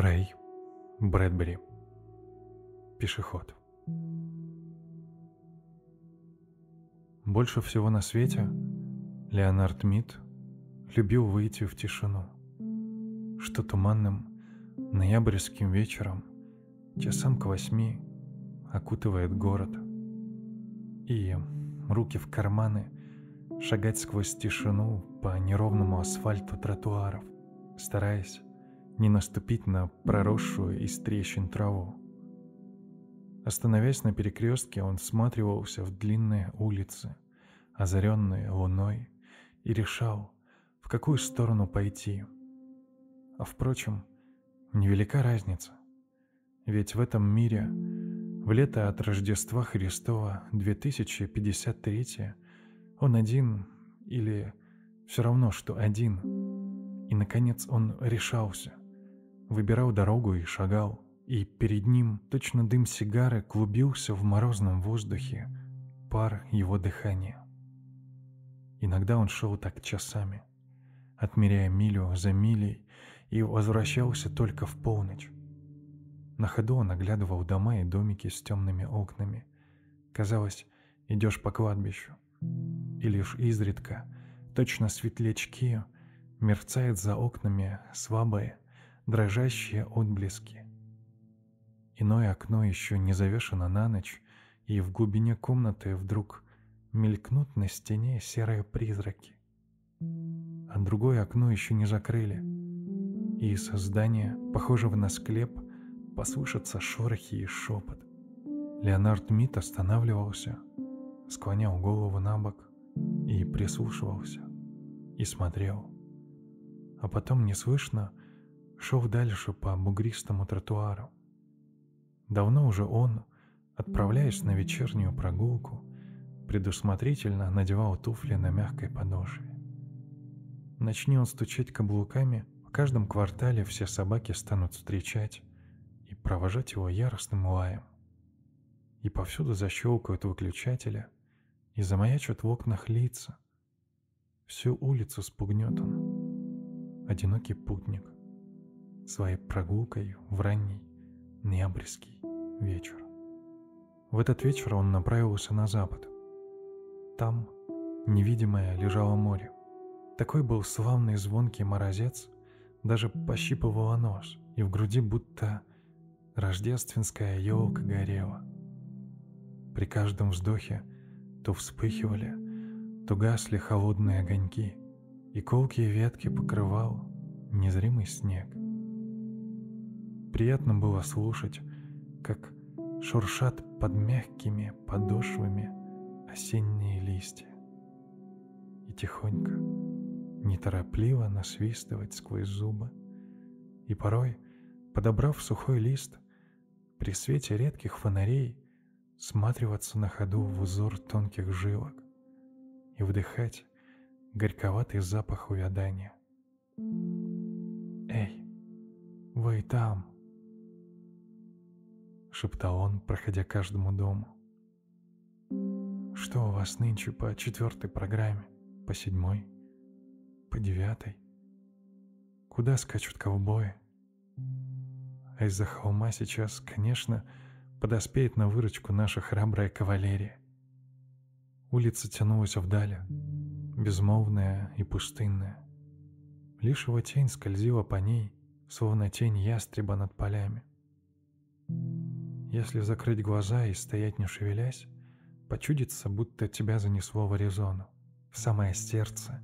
Рэй Брэдбери. Пешеход. Больше всего на свете Леонард Мид любил выйти в тишину, что туманным ноябрьским вечером часам к восьми окутывает город, и руки в карманы шагать сквозь тишину по неровному асфальту тротуаров, стараясь не наступить на проросшую из трещин траву. Остановясь на перекрестке, он всматривался в длинные улицы, озаренные луной, и решал, в какую сторону пойти. А впрочем, невелика разница. Ведь в этом мире, в лето от Рождества Христова 2053, он один или все равно, что один. И, наконец, он решался – выбирал дорогу и шагал, и перед ним точно дым сигары клубился в морозном воздухе, пар его дыхания. Иногда он шел так часами, отмеряя милю за милей, и возвращался только в полночь. На ходу он оглядывал дома и домики с темными окнами. Казалось, идешь по кладбищу. И лишь изредка, точно светлячки, мерцает за окнами слабое, дрожащие отблески. Иное окно еще не завешено на ночь, и в глубине комнаты вдруг мелькнут на стене серые призраки. А другое окно еще не закрыли, и из здания, похожего на склеп, послышатся шорохи и шепот. Леонард Мит останавливался, склонял голову на бок и прислушивался, и смотрел. А потом неслышно шел дальше по бугристому тротуару. Давно уже он, отправляясь на вечернюю прогулку, предусмотрительно надевал туфли на мягкой подошве. Начни он стучать каблуками, в каждом квартале все собаки станут встречать и провожать его яростным лаем. И повсюду защелкают выключателя и замаячат в окнах лица. Всю улицу спугнет он. Одинокий путник своей прогулкой в ранний ноябрьский вечер. В этот вечер он направился на запад. Там невидимое лежало море. Такой был славный звонкий морозец, даже пощипывало нос, и в груди будто рождественская елка горела. При каждом вздохе то вспыхивали, то гасли холодные огоньки, и колкие ветки покрывал незримый снег. Приятно было слушать, как шуршат под мягкими подошвами осенние листья. И тихонько, неторопливо насвистывать сквозь зубы. И порой, подобрав сухой лист, при свете редких фонарей сматриваться на ходу в узор тонких жилок и вдыхать горьковатый запах увядания. «Эй, вы там!» Шептал он, проходя каждому дому. Что у вас нынче по четвертой программе, по седьмой, по девятой? Куда скачут ковбои? А из-за холма сейчас, конечно, подоспеет на выручку наша храбрая кавалерия. Улица тянулась вдаль, безмолвная и пустынная. Лишь его тень скользила по ней, словно тень ястреба над полями. Если закрыть глаза и стоять не шевелясь, почудится, будто тебя занесло в Аризону, в самое сердце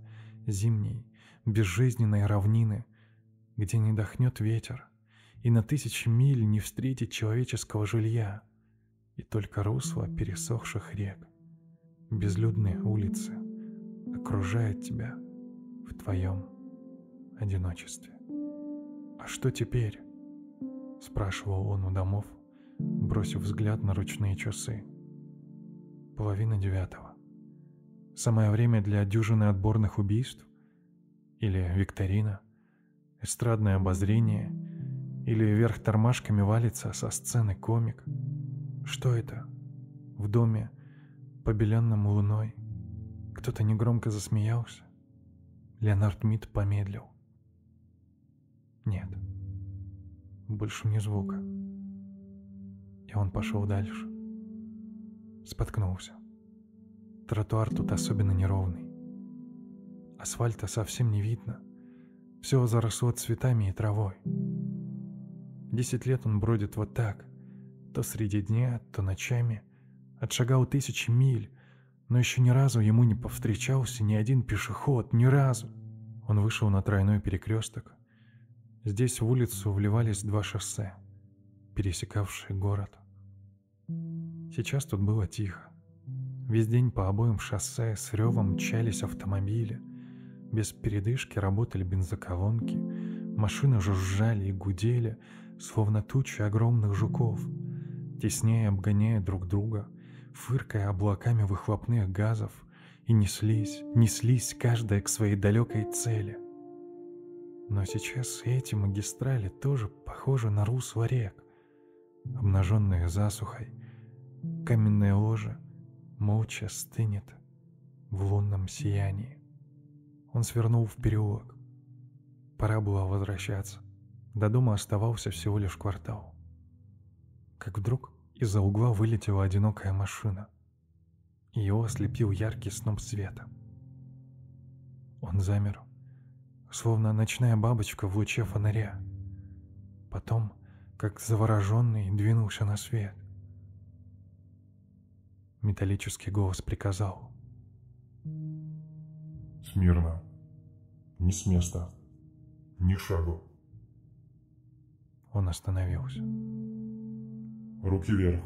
зимней, безжизненной равнины, где не дохнет ветер, и на тысячи миль не встретить человеческого жилья, и только русло пересохших рек, безлюдные улицы окружают тебя в твоем одиночестве. «А что теперь?» — спрашивал он у домов, бросив взгляд на ручные часы. Половина девятого. Самое время для дюжины отборных убийств? Или викторина? Эстрадное обозрение? Или вверх тормашками валится со сцены комик? Что это? В доме, побеленном луной, кто-то негромко засмеялся? Леонард Мид помедлил. Нет. больше ни звука. Он пошел дальше. Споткнулся. Тротуар тут особенно неровный. Асфальта совсем не видно. Все заросло цветами и травой. Десять лет он бродит вот так, то среди дня, то ночами. Отшагал тысячи миль, но еще ни разу ему не повстречался ни один пешеход, ни разу. Он вышел на тройной перекресток. Здесь в улицу вливались два шоссе, пересекавшие город. Сейчас тут было тихо. Весь день по обоим шоссе с ревом мчались автомобили. Без передышки работали бензоколонки. Машины жужжали и гудели, словно тучи огромных жуков, теснее обгоняя друг друга, фыркая облаками выхлопных газов, и неслись, неслись каждая к своей далекой цели. Но сейчас эти магистрали тоже похожи на русло рек, обнаженные засухой. Каменное ложе молча стынет в лунном сиянии. Он свернул в переулок. Пора было возвращаться. До дома оставался всего лишь квартал. Как вдруг из-за угла вылетела одинокая машина. Ее ослепил яркий сноп света. Он замер, словно ночная бабочка в луче фонаря. Потом, как завороженный, двинулся на свет. Металлический голос приказал. «Смирно. Не с места. Ни шагу». Он остановился. «Руки вверх».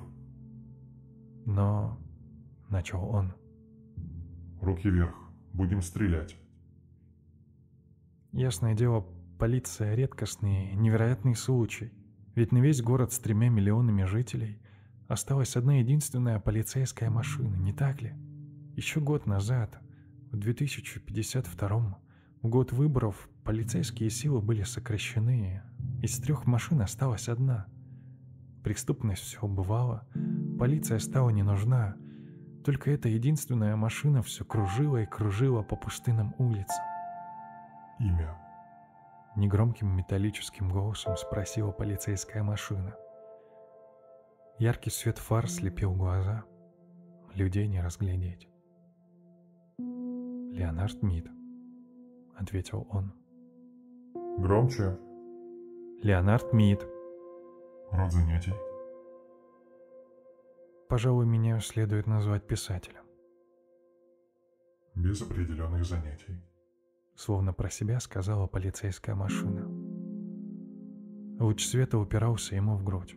Но... Начал он. «Руки вверх. Будем стрелять». Ясное дело, полиция — редкостный, невероятный случай. Ведь на весь город с тремя миллионами жителей осталась одна единственная полицейская машина, не так ли? Еще год назад, в 2052 в год выборов, полицейские силы были сокращены, из трех машин осталась одна. Преступность все убывала, полиция стала не нужна, только эта единственная машина все кружила и кружила по пустынным улицам. «Имя?» Негромким металлическим голосом спросила полицейская машина. Яркий свет фар слепил глаза. Людей не разглядеть. «Леонард Мид», — ответил он. «Громче». «Леонард Мид». «Род занятий?» «Пожалуй, меня следует назвать писателем». «Без определенных занятий» словно про себя сказала полицейская машина. Луч света упирался ему в грудь,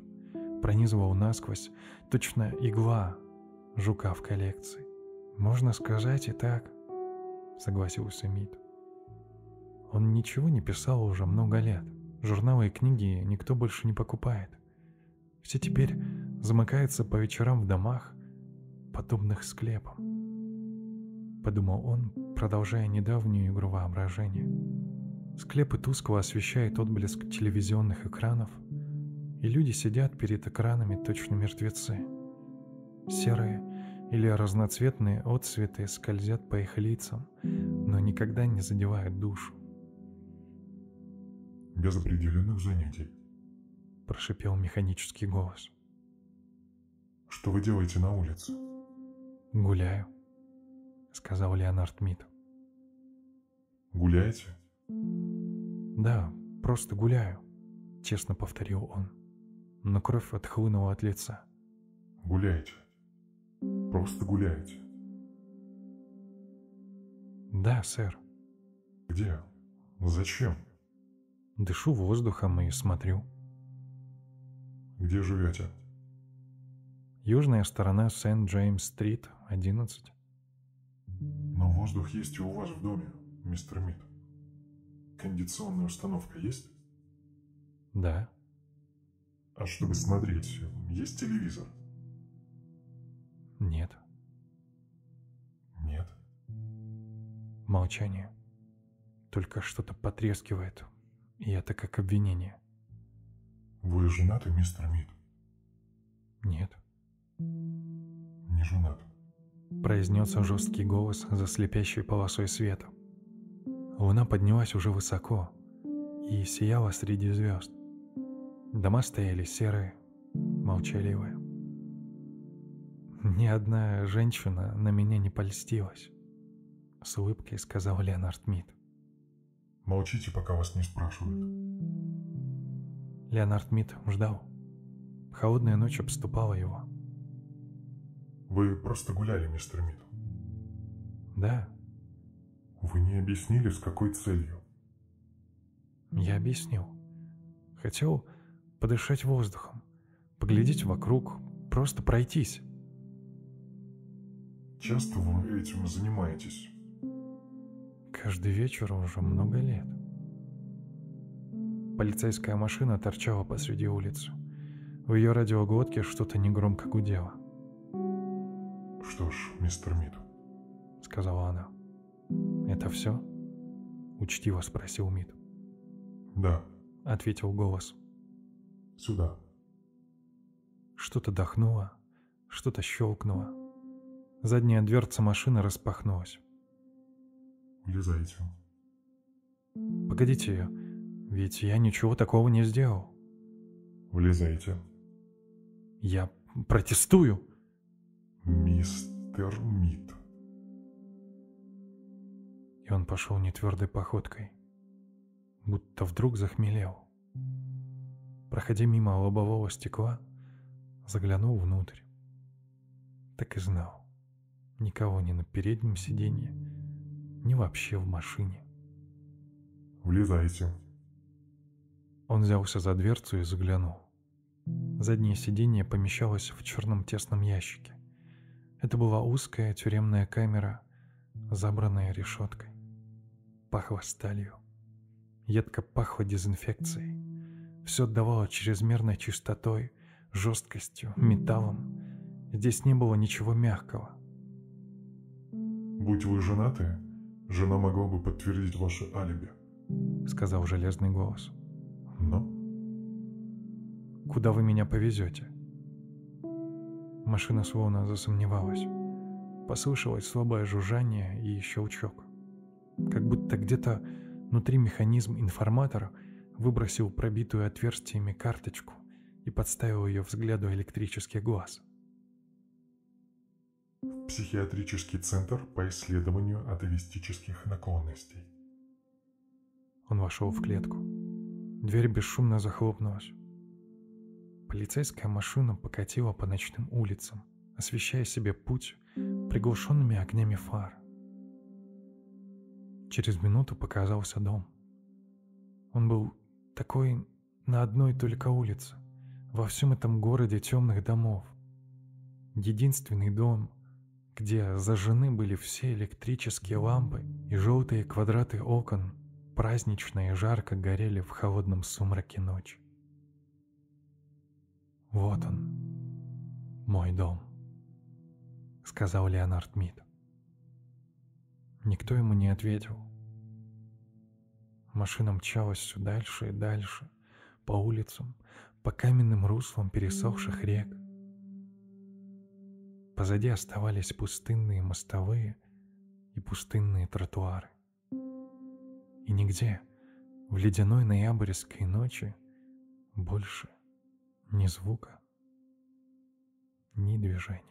пронизывал насквозь, точно игла жука в коллекции. «Можно сказать и так», — согласился Мид. Он ничего не писал уже много лет. Журналы и книги никто больше не покупает. Все теперь замыкаются по вечерам в домах, подобных склепам. Подумал он, продолжая недавнюю игру воображения. Склепы тускло освещает отблеск телевизионных экранов, и люди сидят перед экранами точно мертвецы. Серые или разноцветные отцветы скользят по их лицам, но никогда не задевают душу. «Без определенных занятий», — прошипел механический голос. «Что вы делаете на улице?» «Гуляю», — сказал Леонард Мид. Гуляете? Да, просто гуляю, честно повторил он. Но кровь отхлынула от лица. Гуляете. Просто гуляете. Да, сэр. Где? Зачем? Дышу воздухом и смотрю. Где живете? Южная сторона Сент-Джеймс-стрит, 11. Но воздух есть и у вас в доме мистер Мид. Кондиционная установка есть? Да. А чтобы смотреть, есть телевизор? Нет. Нет. Молчание. Только что-то потрескивает, и это как обвинение. Вы женаты, мистер Мид? Нет. Не женат. Произнес жесткий голос за слепящей полосой света. Луна поднялась уже высоко и сияла среди звезд. Дома стояли серые, молчаливые. Ни одна женщина на меня не польстилась, с улыбкой сказал Леонард Мид. Молчите, пока вас не спрашивают. Леонард Мид ждал. Холодная ночь обступала его. Вы просто гуляли, мистер Мид. Да, Вы не объяснили, с какой целью. я объяснил. Хотел подышать воздухом, поглядеть вокруг, просто пройтись. Часто вы этим занимаетесь? Каждый вечер уже много лет. Полицейская машина торчала посреди улицы. В ее радиоглотке что-то негромко гудело, Что ж, мистер Мид, сказала она. «Это все?» — учтиво спросил Мид. да, Ответил голос. Сюда. Что-то дохнуло, что-то щелкнуло. Задняя дверца машины распахнулась. Влезайте. «Погодите, ведь я ничего такого не сделал. Влезайте. Я протестую!» Мистер Мид. И он пошел нетвердой походкой, будто вдруг захмелел. Проходя мимо лобового стекла, заглянул внутрь. Так и знал. Никого ни на переднем сиденье, ни вообще в машине. Влезайте. Он взялся за дверцу и заглянул. Заднее сиденье помещалось в черном тесном ящике. Это была узкая тюремная камера, забранная решеткой. Пахло сталью. Едко пахло дезинфекцией. Все отдавало чрезмерной чистотой, жесткостью, металлом. Здесь не было ничего мягкого. Будь вы женаты, жена могла бы подтвердить ваше алиби. Сказал железный голос. Но Куда вы меня повезете? Машина словно засомневалась. Послышалось слабое жужжание и щелчок. Как будто где-то внутри механизм информатора выбросил пробитую отверстиями карточку и подставил ее взгляду электрический глаз. в психиатрический центр по исследованию атовистических наклонностей. Он вошел в клетку. Дверь бесшумно захлопнулась. Полицейская машина покатила по ночным улицам, освещая себе путь приглушенными огнями фар. Через минуту показался дом. Он был такой на одной только улице, во всем этом городе темных домов. Единственный дом, где зажжены были все электрические лампы и желтые квадраты окон празднично и жарко горели в холодном сумраке ночи. «Вот он, мой дом», — сказал Леонард Мид. Никто ему не ответил. Машина мчалась все дальше и дальше, по улицам, по каменным руслам пересохших рек. Позади оставались пустынные мостовые и пустынные тротуары. И нигде, в ледяной ноябрьской ночи, больше ни звука, ни движения.